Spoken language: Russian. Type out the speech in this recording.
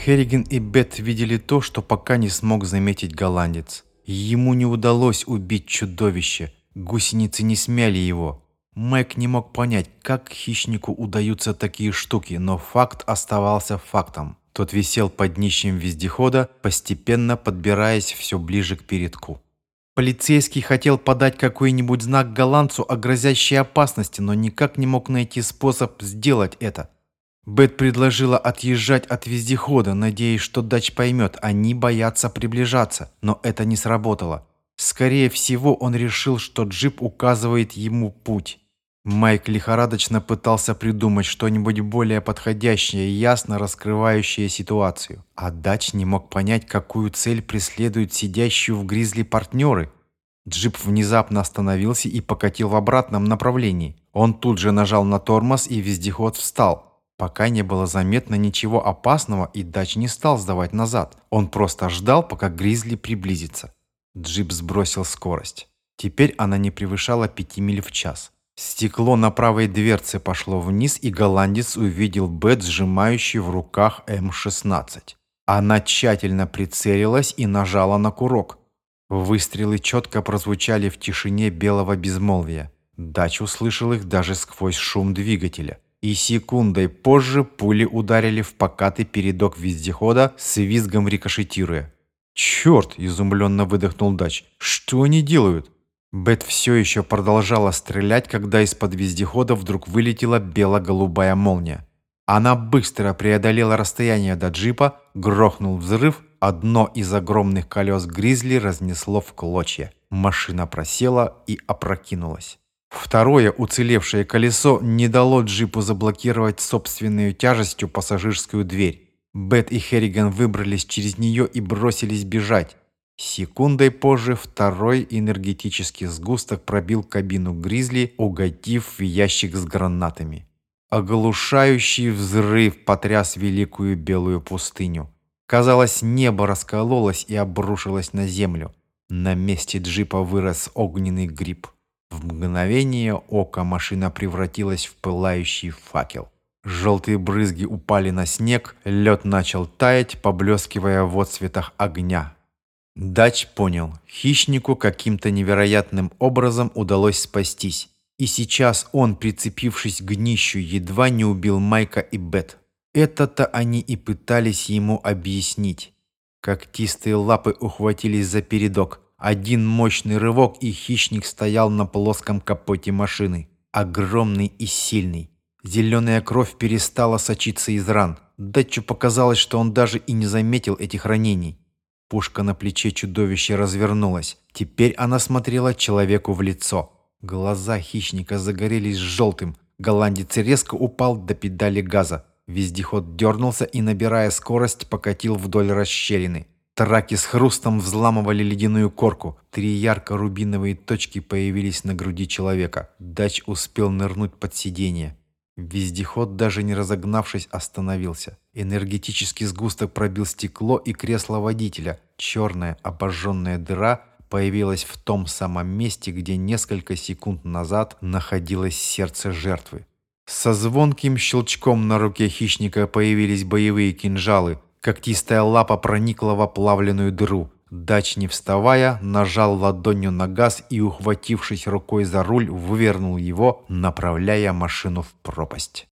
Херриген и Бет видели то, что пока не смог заметить голландец. Ему не удалось убить чудовище. Гусеницы не смяли его. Майк не мог понять, как хищнику удаются такие штуки, но факт оставался фактом. Тот висел под днищем вездехода, постепенно подбираясь все ближе к передку. Полицейский хотел подать какой-нибудь знак голландцу о грозящей опасности, но никак не мог найти способ сделать это. Бет предложила отъезжать от вездехода, надеясь, что Дач поймет, они боятся приближаться, но это не сработало. Скорее всего, он решил, что джип указывает ему путь. Майк лихорадочно пытался придумать что-нибудь более подходящее и ясно раскрывающее ситуацию. А Дач не мог понять, какую цель преследуют сидящие в гризли партнеры. Джип внезапно остановился и покатил в обратном направлении. Он тут же нажал на тормоз и вездеход встал. Пока не было заметно ничего опасного и Дач не стал сдавать назад. Он просто ждал, пока гризли приблизится. Джип сбросил скорость. Теперь она не превышала 5 миль в час. Стекло на правой дверце пошло вниз, и голландец увидел Бет, сжимающий в руках М-16. Она тщательно прицелилась и нажала на курок. Выстрелы четко прозвучали в тишине белого безмолвия. Дач услышал их даже сквозь шум двигателя. И секундой позже пули ударили в покатый передок вездехода с визгом рикошетируя. «Черт!» – изумленно выдохнул Дач. «Что они делают?» Бет все еще продолжала стрелять, когда из-под вездехода вдруг вылетела бело-голубая молния. Она быстро преодолела расстояние до джипа, грохнул взрыв, одно из огромных колес Гризли разнесло в клочья. Машина просела и опрокинулась. Второе уцелевшее колесо не дало джипу заблокировать собственной тяжестью пассажирскую дверь. Бет и Херриган выбрались через нее и бросились бежать. Секундой позже второй энергетический сгусток пробил кабину Гризли, угодив в ящик с гранатами. Оглушающий взрыв потряс великую белую пустыню. Казалось, небо раскололось и обрушилось на землю. На месте джипа вырос огненный гриб. В мгновение ока машина превратилась в пылающий факел. Желтые брызги упали на снег, лед начал таять, поблескивая в отцветах огня. Дач понял, хищнику каким-то невероятным образом удалось спастись. И сейчас он, прицепившись к днищу, едва не убил Майка и Бет. Это-то они и пытались ему объяснить. Когтистые лапы ухватились за передок. Один мощный рывок, и хищник стоял на плоском капоте машины. Огромный и сильный. Зеленая кровь перестала сочиться из ран. Датчу показалось, что он даже и не заметил этих ранений. Пушка на плече чудовища развернулась. Теперь она смотрела человеку в лицо. Глаза хищника загорелись желтым. Голландец резко упал до педали газа. Вездеход дернулся и, набирая скорость, покатил вдоль расщелины. Траки с хрустом взламывали ледяную корку. Три ярко-рубиновые точки появились на груди человека. Дач успел нырнуть под сиденье. Вездеход, даже не разогнавшись, остановился. Энергетический сгусток пробил стекло и кресло водителя. Черная обожженная дыра появилась в том самом месте, где несколько секунд назад находилось сердце жертвы. Со звонким щелчком на руке хищника появились боевые кинжалы. Когтистая лапа проникла в оплавленную дыру. Дач, не вставая, нажал ладонью на газ и, ухватившись рукой за руль, вывернул его, направляя машину в пропасть.